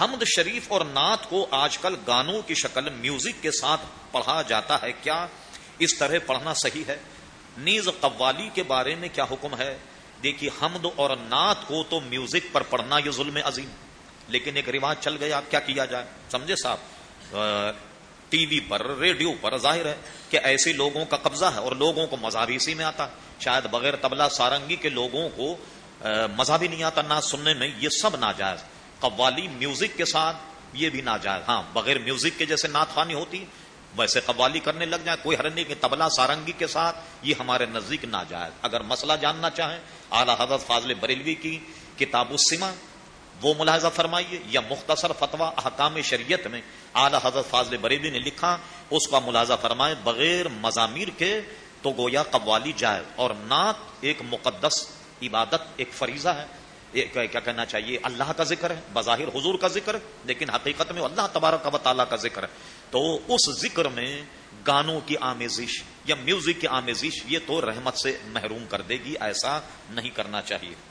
حمد شریف اور نعت کو آج کل گانوں کی شکل میوزک کے ساتھ پڑھا جاتا ہے۔ کیا اس طرح پڑھنا صحیح ہے؟ نیز قوالی کے بارے میں کیا حکم ہے؟ دیکھیے، حمد اور نعت کو تو میوزک پر پڑھنا یہ ظلم عظیم۔ لیکن ایک رواج چل گیا کیا کیا جائے؟ سمجھے صاحب؟ ٹی وی پر، ریڈیو پر ظاہر ہے کہ ایسے لوگوں کا قبضہ ہے اور لوگوں کو مزہ بھی اسی میں آتا۔ ہے شاید بغیر تبلا سارنگی کے لوگوں کو مزہ بھی نہیں آتا، نہ سننے میں یہ سب ناجائز۔ قوالی میوزک کے ساتھ یہ بھی ناجائز ہاں بغیر میوزک کے جیسے نعت خوانی ہوتی ویسے قوالی کرنے لگ جائیں، کوئی ہر نہیں کہ تبلا سارنگی کے ساتھ، یہ ہمارے نزدیک ناجائز۔ اگر مسئلہ جاننا چاہیں، اعلی حضرت فاضل بریلوی کی کتاب السما وہ ملاحظہ فرمائیے، یا مختصر فتوا احکام شریعت میں اعلی حضرت فاضل بریلوی نے لکھا، اس کا ملاحظہ فرمائے بغیر مضامیر کے تو گویا قوالی جائز۔ اور نعت ایک مقدس عبادت، ایک فریضہ ہے۔ کیا کہنا چاہیے؟ اللہ کا ذکر ہے، بظاہر حضور کا ذکر ہے، لیکن حقیقت میں اللہ تبارک و تعالیٰ کا ذکر ہے۔ تو اس ذکر میں گانوں کی آمیزش یا میوزک کی آمیزش یہ تو رحمت سے محروم کر دے گی، ایسا نہیں کرنا چاہیے۔